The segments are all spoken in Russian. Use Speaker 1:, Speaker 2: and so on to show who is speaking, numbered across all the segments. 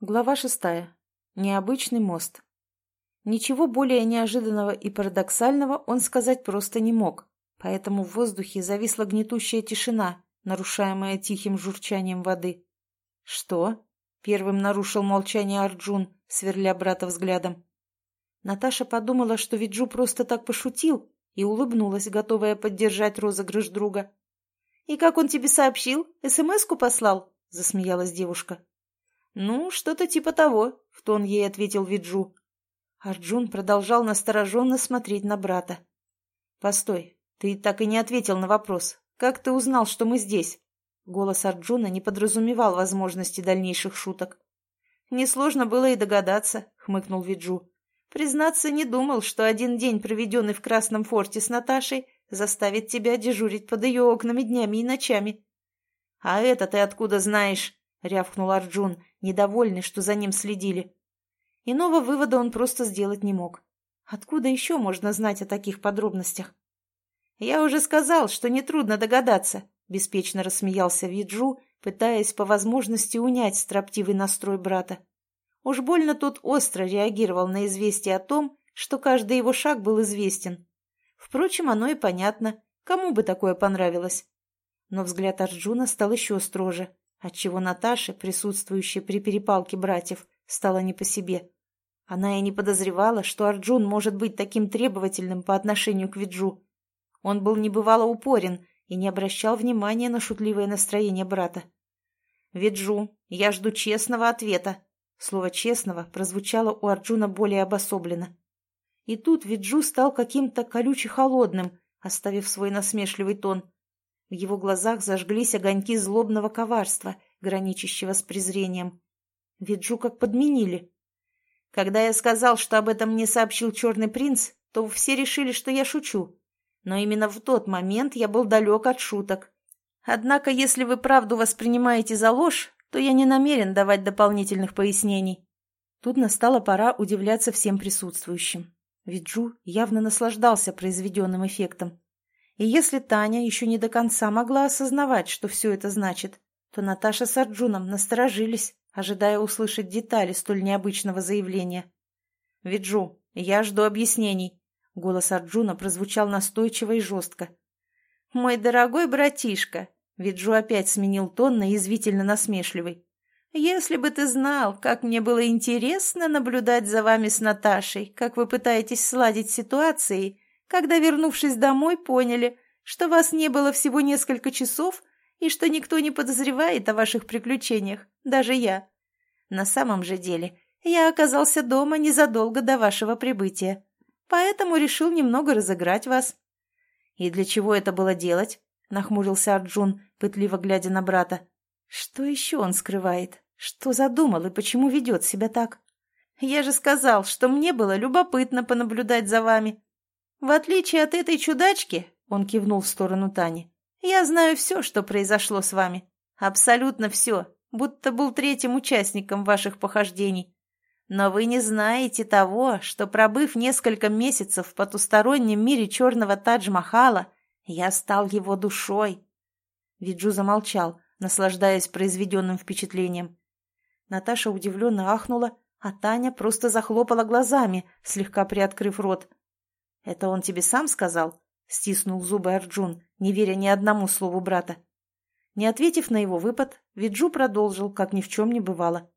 Speaker 1: Глава шестая. Необычный мост. Ничего более неожиданного и парадоксального он сказать просто не мог, поэтому в воздухе зависла гнетущая тишина, нарушаемая тихим журчанием воды. «Что?» — первым нарушил молчание Арджун, сверля брата взглядом. Наташа подумала, что Виджу просто так пошутил, и улыбнулась, готовая поддержать розыгрыш друга. «И как он тебе сообщил? СМС-ку послал?» — засмеялась девушка. «Ну, что-то типа того», — в тон ей ответил Виджу. Арджун продолжал настороженно смотреть на брата. «Постой, ты так и не ответил на вопрос. Как ты узнал, что мы здесь?» Голос Арджуна не подразумевал возможности дальнейших шуток. «Несложно было и догадаться», — хмыкнул Виджу. «Признаться, не думал, что один день, проведенный в Красном форте с Наташей, заставит тебя дежурить под ее окнами днями и ночами». «А это ты откуда знаешь?» — рявкнул Арджун, недовольный, что за ним следили. Иного вывода он просто сделать не мог. Откуда еще можно знать о таких подробностях? «Я уже сказал, что нетрудно догадаться», — беспечно рассмеялся Виджу, пытаясь по возможности унять строптивый настрой брата. Уж больно тот остро реагировал на известие о том, что каждый его шаг был известен. Впрочем, оно и понятно, кому бы такое понравилось. Но взгляд Арджуна стал еще строже отчего Наташе, присутствующей при перепалке братьев, стало не по себе. Она и не подозревала, что Арджун может быть таким требовательным по отношению к Виджу. Он был небывало упорен и не обращал внимания на шутливое настроение брата. «Виджу, я жду честного ответа». Слово «честного» прозвучало у Арджуна более обособленно. И тут Виджу стал каким-то колюче-холодным, оставив свой насмешливый тон – в его глазах зажглись огоньки злобного коварства, граничащего с презрением. Виджу как подменили. Когда я сказал, что об этом мне сообщил Черный принц, то все решили, что я шучу. Но именно в тот момент я был далек от шуток. Однако, если вы правду воспринимаете за ложь, то я не намерен давать дополнительных пояснений. Тут настала пора удивляться всем присутствующим. Виджу явно наслаждался произведенным эффектом. И если Таня еще не до конца могла осознавать, что все это значит, то Наташа с Арджуном насторожились, ожидая услышать детали столь необычного заявления. «Виджу, я жду объяснений», — голос Арджуна прозвучал настойчиво и жестко. «Мой дорогой братишка», — Виджу опять сменил тон на язвительно насмешливый, «если бы ты знал, как мне было интересно наблюдать за вами с Наташей, как вы пытаетесь сладить ситуации, когда, вернувшись домой, поняли, что вас не было всего несколько часов и что никто не подозревает о ваших приключениях, даже я. На самом же деле, я оказался дома незадолго до вашего прибытия, поэтому решил немного разыграть вас». «И для чего это было делать?» — нахмурился Арджун, пытливо глядя на брата. «Что еще он скрывает? Что задумал и почему ведет себя так?» «Я же сказал, что мне было любопытно понаблюдать за вами», «В отличие от этой чудачки», — он кивнул в сторону Тани, «я знаю все, что произошло с вами. Абсолютно все, будто был третьим участником ваших похождений. Но вы не знаете того, что, пробыв несколько месяцев в потустороннем мире черного Тадж-Махала, я стал его душой». Виджу замолчал, наслаждаясь произведенным впечатлением. Наташа удивленно ахнула, а Таня просто захлопала глазами, слегка приоткрыв рот. «Это он тебе сам сказал?» — стиснул зубы Арджун, не веря ни одному слову брата. Не ответив на его выпад, Виджу продолжил, как ни в чем не бывало.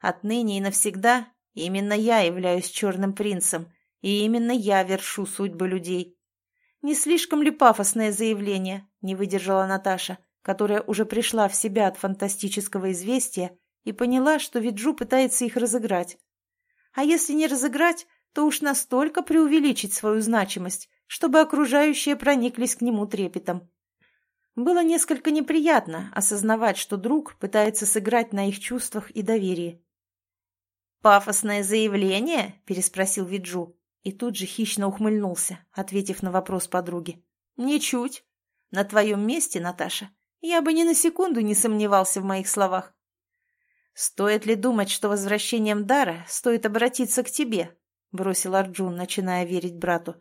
Speaker 1: «Отныне и навсегда именно я являюсь черным принцем, и именно я вершу судьбы людей». «Не слишком ли пафосное заявление?» — не выдержала Наташа, которая уже пришла в себя от фантастического известия и поняла, что Виджу пытается их разыграть. А если не разыграть, то уж настолько преувеличить свою значимость, чтобы окружающие прониклись к нему трепетом. Было несколько неприятно осознавать, что друг пытается сыграть на их чувствах и доверии. «Пафосное заявление?» – переспросил Виджу и тут же хищно ухмыльнулся, ответив на вопрос подруги. «Ничуть. На твоем месте, Наташа, я бы ни на секунду не сомневался в моих словах. Стоит ли думать, что возвращением дара стоит обратиться к тебе, — бросил Арджун, начиная верить брату.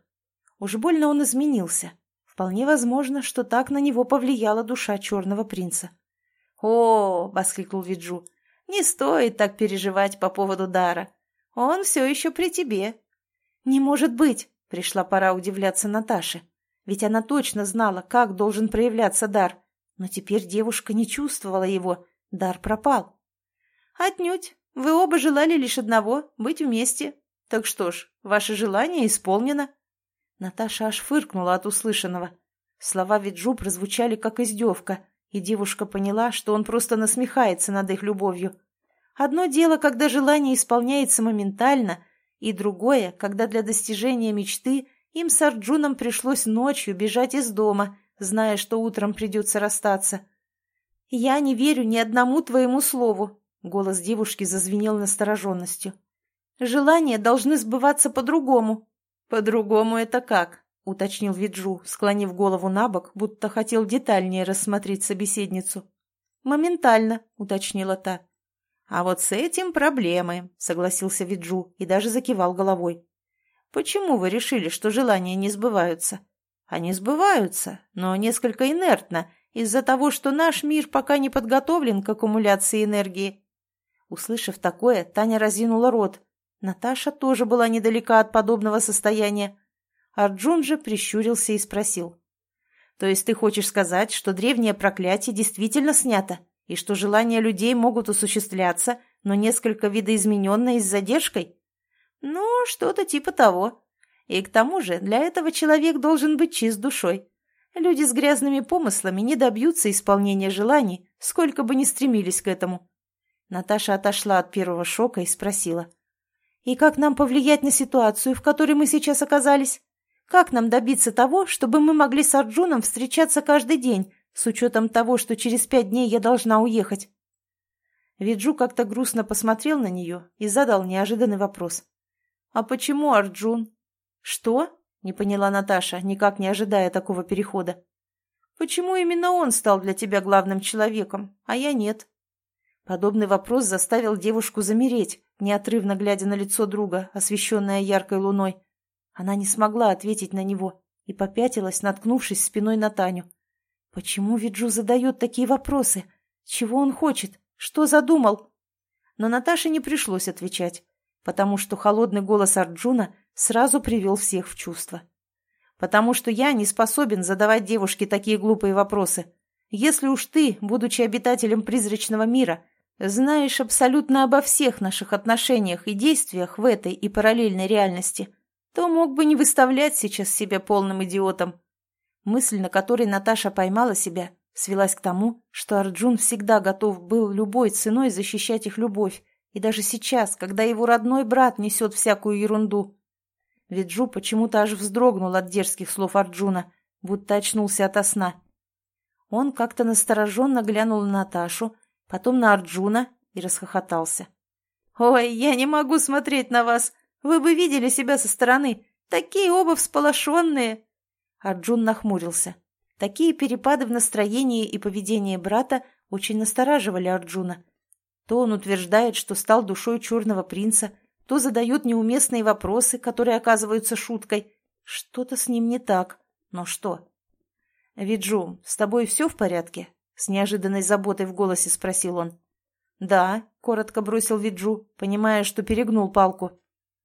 Speaker 1: Уж больно он изменился. Вполне возможно, что так на него повлияла душа черного принца. «О!» — воскликнул Виджу. Не стоит так переживать по поводу дара. Он все еще при тебе». «Не может быть!» — пришла пора удивляться Наташе. Ведь она точно знала, как должен проявляться дар. Но теперь девушка не чувствовала его. Дар пропал. «Отнюдь. Вы оба желали лишь одного — быть вместе. Так что ж, ваше желание исполнено». Наташа аж фыркнула от услышанного. Слова Виджу прозвучали как издевка, и девушка поняла, что он просто насмехается над их любовью. Одно дело, когда желание исполняется моментально, и другое, когда для достижения мечты им с Арджуном пришлось ночью бежать из дома, зная, что утром придется расстаться. «Я не верю ни одному твоему слову», — голос девушки зазвенел настороженностью. «Желания должны сбываться по-другому». «По-другому это как?» — уточнил Виджу, склонив голову на бок, будто хотел детальнее рассмотреть собеседницу. «Моментально», — уточнила та. «А вот с этим проблемы», — согласился Виджу и даже закивал головой. «Почему вы решили, что желания не сбываются?» «Они сбываются, но несколько инертно, из-за того, что наш мир пока не подготовлен к аккумуляции энергии». Услышав такое, Таня разинула рот. Наташа тоже была недалека от подобного состояния. Арджун же прищурился и спросил. «То есть ты хочешь сказать, что древнее проклятие действительно снято?» и что желания людей могут осуществляться, но несколько видоизмененно и с задержкой? Ну, что-то типа того. И к тому же для этого человек должен быть чист душой. Люди с грязными помыслами не добьются исполнения желаний, сколько бы ни стремились к этому. Наташа отошла от первого шока и спросила. «И как нам повлиять на ситуацию, в которой мы сейчас оказались? Как нам добиться того, чтобы мы могли с Арджуном встречаться каждый день, с учетом того, что через пять дней я должна уехать. Виджу как-то грустно посмотрел на нее и задал неожиданный вопрос. «А почему Арджун?» «Что?» — не поняла Наташа, никак не ожидая такого перехода. «Почему именно он стал для тебя главным человеком, а я нет?» Подобный вопрос заставил девушку замереть, неотрывно глядя на лицо друга, освещенное яркой луной. Она не смогла ответить на него и попятилась, наткнувшись спиной на Таню. Почему Виджу задает такие вопросы? Чего он хочет? Что задумал? Но Наташе не пришлось отвечать, потому что холодный голос Арджуна сразу привел всех в чувство. Потому что я не способен задавать девушке такие глупые вопросы. Если уж ты, будучи обитателем призрачного мира, знаешь абсолютно обо всех наших отношениях и действиях в этой и параллельной реальности, то мог бы не выставлять сейчас себя полным идиотом. Мысль, на которой Наташа поймала себя, свелась к тому, что Арджун всегда готов был любой ценой защищать их любовь, и даже сейчас, когда его родной брат несет всякую ерунду. Виджу почему-то аж вздрогнул от дерзких слов Арджуна, будто очнулся ото сна. Он как-то настороженно глянул на Наташу, потом на Арджуна и расхохотался. «Ой, я не могу смотреть на вас! Вы бы видели себя со стороны! Такие оба всполошенные!» Арджун нахмурился. Такие перепады в настроении и поведении брата очень настораживали Арджуна. То он утверждает, что стал душой черного принца, то задает неуместные вопросы, которые оказываются шуткой. Что-то с ним не так. Но что? «Виджу, с тобой все в порядке?» — с неожиданной заботой в голосе спросил он. «Да», — коротко бросил Виджу, понимая, что перегнул палку.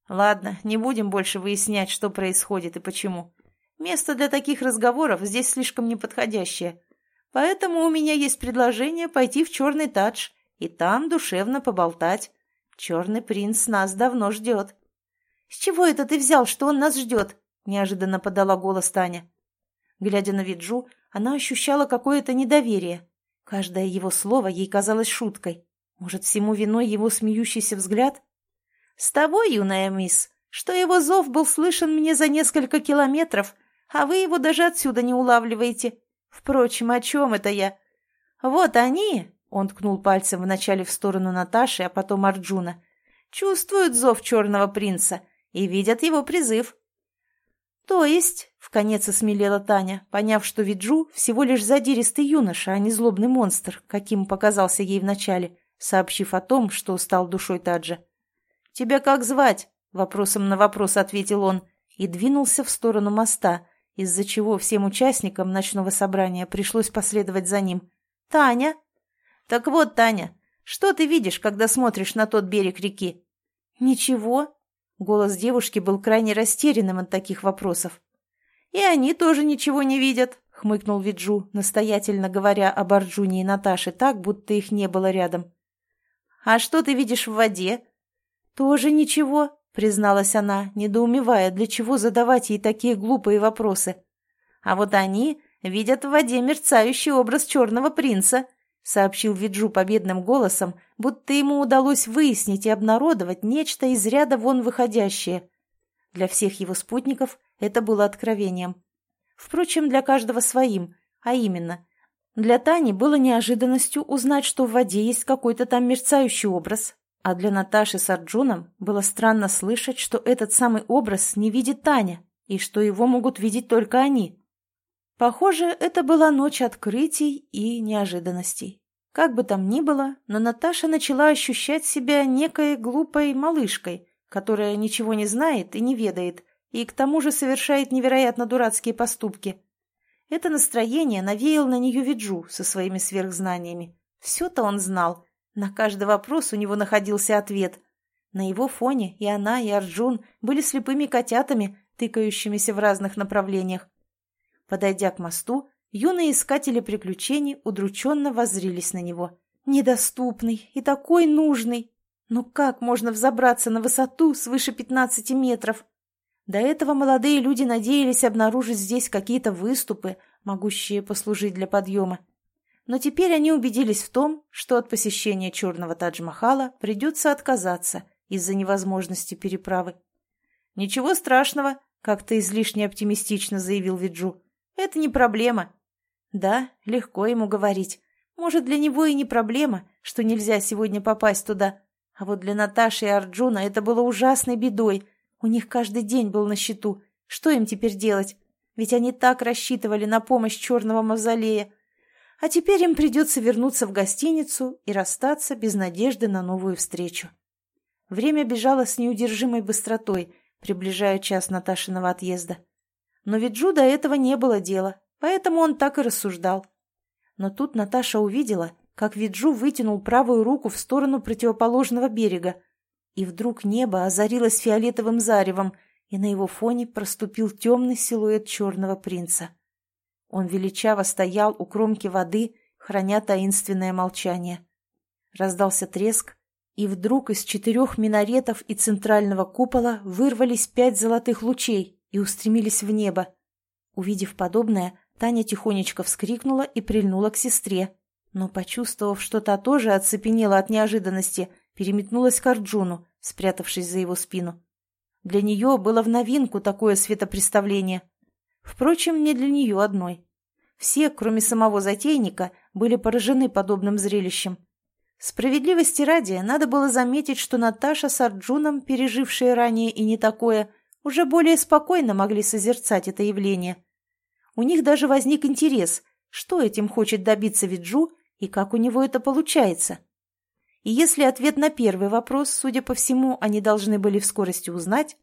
Speaker 1: «Ладно, не будем больше выяснять, что происходит и почему. Место для таких разговоров здесь слишком неподходящее. Поэтому у меня есть предложение пойти в черный тадж и там душевно поболтать. Черный принц нас давно ждет. — С чего это ты взял, что он нас ждет? — неожиданно подала голос Таня. Глядя на Виджу, она ощущала какое-то недоверие. Каждое его слово ей казалось шуткой. Может, всему виной его смеющийся взгляд? — С того, юная мисс, что его зов был слышен мне за несколько километров, а вы его даже отсюда не улавливаете. Впрочем, о чем это я? Вот они, он ткнул пальцем вначале в сторону Наташи, а потом Арджуна, чувствуют зов черного принца и видят его призыв. То есть, вконец осмелела Таня, поняв, что Виджу всего лишь задиристый юноша, а не злобный монстр, каким показался ей вначале, сообщив о том, что стал душой Таджа. «Тебя как звать?» — вопросом на вопрос ответил он и двинулся в сторону моста, из-за чего всем участникам ночного собрания пришлось последовать за ним. «Таня!» «Так вот, Таня, Что ты видишь, когда смотришь на тот берег реки?» «Ничего». Голос девушки был крайне растерянным от таких вопросов. «И они тоже ничего не видят», — хмыкнул Виджу, настоятельно говоря об Арджуне и Наташе так, будто их не было рядом. «А что ты видишь в воде?» «Тоже ничего», — призналась она, недоумевая, для чего задавать ей такие глупые вопросы. «А вот они видят в воде мерцающий образ черного принца», — сообщил Виджу победным голосом, будто ему удалось выяснить и обнародовать нечто из ряда вон выходящее. Для всех его спутников это было откровением. Впрочем, для каждого своим, а именно. Для Тани было неожиданностью узнать, что в воде есть какой-то там мерцающий образ, а для Наташи с Арджуном было странно слышать, что этот самый образ не видит Таня, и что его могут видеть только они. Похоже, это была ночь открытий и неожиданностей. Как бы там ни было, но Наташа начала ощущать себя некой глупой малышкой, которая ничего не знает и не ведает, и к тому же совершает невероятно дурацкие поступки. Это настроение навеял на нее Виджу со своими сверхзнаниями. Все-то он знал, на каждый вопрос у него находился ответ. На его фоне и она, и Арджун были слепыми котятами, тыкающимися в разных направлениях. Подойдя к мосту, юные искатели приключений удрученно воззрились на него. Недоступный и такой нужный! Но как можно взобраться на высоту свыше пятнадцати метров? До этого молодые люди надеялись обнаружить здесь какие-то выступы, могущие послужить для подъема но теперь они убедились в том, что от посещения черного Тадж-Махала придется отказаться из-за невозможности переправы. «Ничего страшного», — как-то излишне оптимистично заявил Виджу. «Это не проблема». Да, легко ему говорить. Может, для него и не проблема, что нельзя сегодня попасть туда. А вот для Наташи и Арджуна это было ужасной бедой. У них каждый день был на счету. Что им теперь делать? Ведь они так рассчитывали на помощь черного мавзолея. А теперь им придется вернуться в гостиницу и расстаться без надежды на новую встречу. Время бежало с неудержимой быстротой, приближая час Наташиного отъезда. Но ведь Джу до этого не было дела, поэтому он так и рассуждал. Но тут Наташа увидела, как Виджу вытянул правую руку в сторону противоположного берега, и вдруг небо озарилось фиолетовым заревом, и на его фоне проступил темный силуэт черного принца. Он величаво стоял у кромки воды, храня таинственное молчание. Раздался треск, и вдруг из четырех минаретов и центрального купола вырвались пять золотых лучей и устремились в небо. Увидев подобное, Таня тихонечко вскрикнула и прильнула к сестре, но, почувствовав, что та тоже оцепенела от неожиданности, переметнулась к Арджуну, спрятавшись за его спину. Для нее было в новинку такое светопреставление — Впрочем, не для нее одной. Все, кроме самого затейника, были поражены подобным зрелищем. Справедливости ради, надо было заметить, что Наташа с Арджуном, пережившие ранее и не такое, уже более спокойно могли созерцать это явление. У них даже возник интерес, что этим хочет добиться Виджу и как у него это получается. И если ответ на первый вопрос, судя по всему, они должны были в скорости узнать,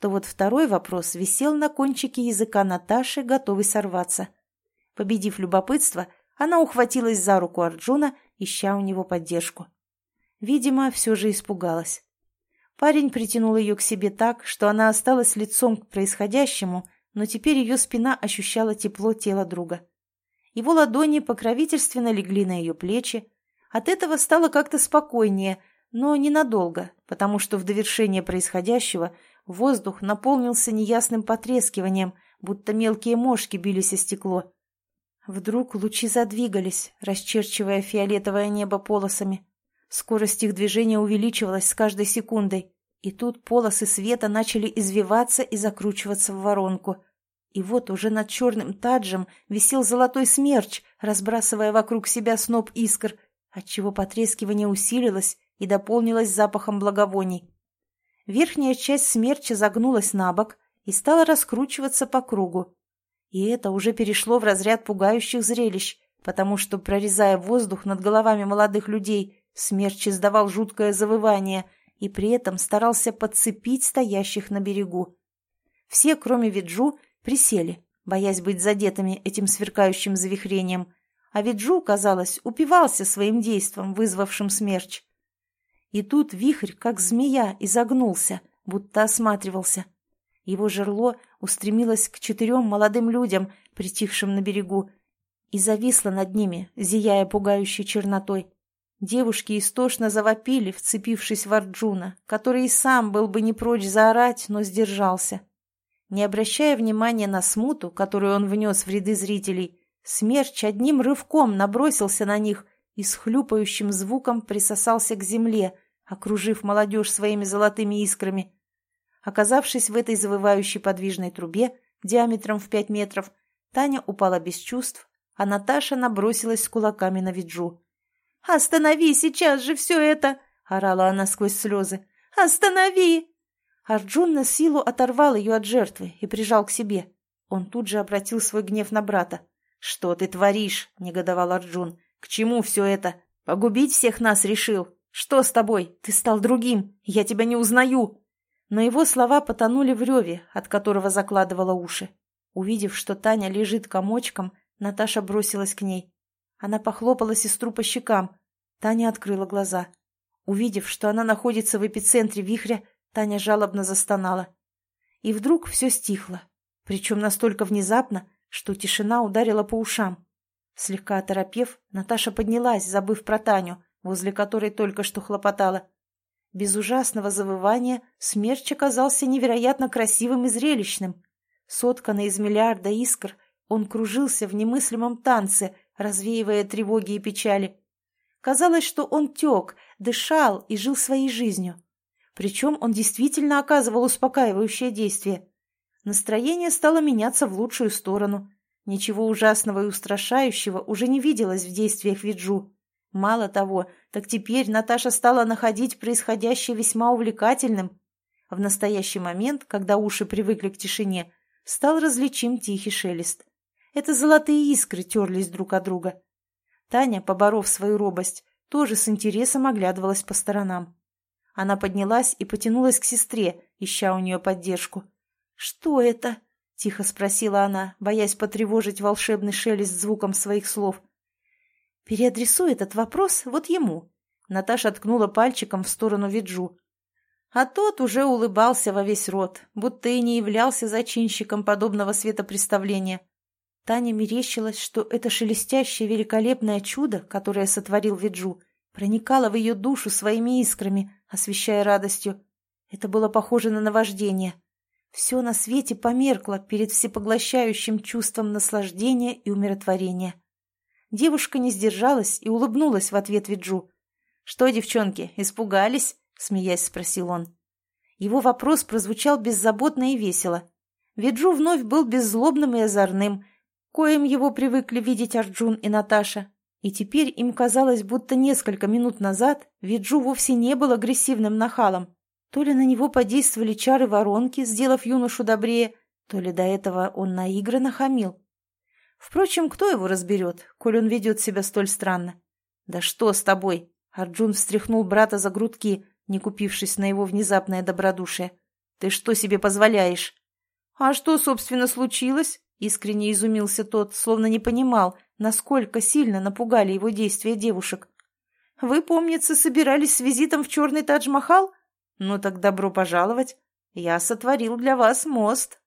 Speaker 1: то вот второй вопрос висел на кончике языка Наташи, готовый сорваться. Победив любопытство, она ухватилась за руку Арджуна, ища у него поддержку. Видимо, все же испугалась. Парень притянул ее к себе так, что она осталась лицом к происходящему, но теперь ее спина ощущала тепло тела друга. Его ладони покровительственно легли на ее плечи. От этого стало как-то спокойнее, но ненадолго, потому что в довершение происходящего Воздух наполнился неясным потрескиванием, будто мелкие мошки бились о стекло. Вдруг лучи задвигались, расчерчивая фиолетовое небо полосами. Скорость их движения увеличивалась с каждой секундой, и тут полосы света начали извиваться и закручиваться в воронку. И вот уже над черным таджем висел золотой смерч, разбрасывая вокруг себя сноп искр, отчего потрескивание усилилось и дополнилось запахом благовоний. Верхняя часть смерча загнулась на бок и стала раскручиваться по кругу. И это уже перешло в разряд пугающих зрелищ, потому что, прорезая воздух над головами молодых людей, смерч издавал жуткое завывание и при этом старался подцепить стоящих на берегу. Все, кроме Виджу, присели, боясь быть задетыми этим сверкающим завихрением, а Виджу, казалось, упивался своим действом, вызвавшим смерч. И тут вихрь, как змея, изогнулся, будто осматривался. Его жерло устремилось к четырем молодым людям, притихшим на берегу, и зависло над ними, зияя пугающей чернотой. Девушки истошно завопили, вцепившись в Арджуна, который и сам был бы не прочь заорать, но сдержался. Не обращая внимания на смуту, которую он внес в ряды зрителей, смерч одним рывком набросился на них и с хлюпающим звуком присосался к земле, окружив молодежь своими золотыми искрами. Оказавшись в этой завывающей подвижной трубе диаметром в пять метров, Таня упала без чувств, а Наташа набросилась с кулаками на Виджу. «Останови сейчас же все это!» — орала она сквозь слезы. «Останови!» Арджун на силу оторвал ее от жертвы и прижал к себе. Он тут же обратил свой гнев на брата. «Что ты творишь?» — негодовал Арджун. «К чему все это? Погубить всех нас решил? Что с тобой? Ты стал другим. Я тебя не узнаю!» Но его слова потонули в реве, от которого закладывала уши. Увидев, что Таня лежит комочком, Наташа бросилась к ней. Она похлопала сестру по щекам. Таня открыла глаза. Увидев, что она находится в эпицентре вихря, Таня жалобно застонала. И вдруг все стихло. Причем настолько внезапно, что тишина ударила по ушам. Слегка оторопев, Наташа поднялась, забыв про Таню, возле которой только что хлопотала. Без ужасного завывания смерч оказался невероятно красивым и зрелищным. Сотканный из миллиарда искр, он кружился в немыслимом танце, развеивая тревоги и печали. Казалось, что он тек, дышал и жил своей жизнью. Причем он действительно оказывал успокаивающее действие. Настроение стало меняться в лучшую сторону. Ничего ужасного и устрашающего уже не виделось в действиях Виджу. Мало того, так теперь Наташа стала находить происходящее весьма увлекательным. В настоящий момент, когда уши привыкли к тишине, стал различим тихий шелест. Это золотые искры терлись друг от друга. Таня, поборов свою робость, тоже с интересом оглядывалась по сторонам. Она поднялась и потянулась к сестре, ища у нее поддержку. «Что это?» — тихо спросила она, боясь потревожить волшебный шелест звуком своих слов. «Переадресуй этот вопрос вот ему». Наташа ткнула пальчиком в сторону Виджу. А тот уже улыбался во весь рот, будто и не являлся зачинщиком подобного светопреставления. Таня мерещилась, что это шелестящее великолепное чудо, которое сотворил Виджу, проникало в ее душу своими искрами, освещая радостью. Это было похоже на наваждение. Все на свете померкло перед всепоглощающим чувством наслаждения и умиротворения. Девушка не сдержалась и улыбнулась в ответ Виджу. «Что, девчонки, испугались?» — смеясь спросил он. Его вопрос прозвучал беззаботно и весело. Виджу вновь был беззлобным и озорным, коим его привыкли видеть Арджун и Наташа. И теперь им казалось, будто несколько минут назад Виджу вовсе не был агрессивным нахалом. То ли на него подействовали чары воронки, сделав юношу добрее, то ли до этого он наигранно хамил. Впрочем, кто его разберет, коль он ведет себя столь странно? «Да что с тобой?» Арджун встряхнул брата за грудки, не купившись на его внезапное добродушие. «Ты что себе позволяешь?» «А что, собственно, случилось?» Искренне изумился тот, словно не понимал, насколько сильно напугали его действия девушек. «Вы, помнится, собирались с визитом в черный Тадж-Махал? Ну так добро пожаловать. Я сотворил для вас мост».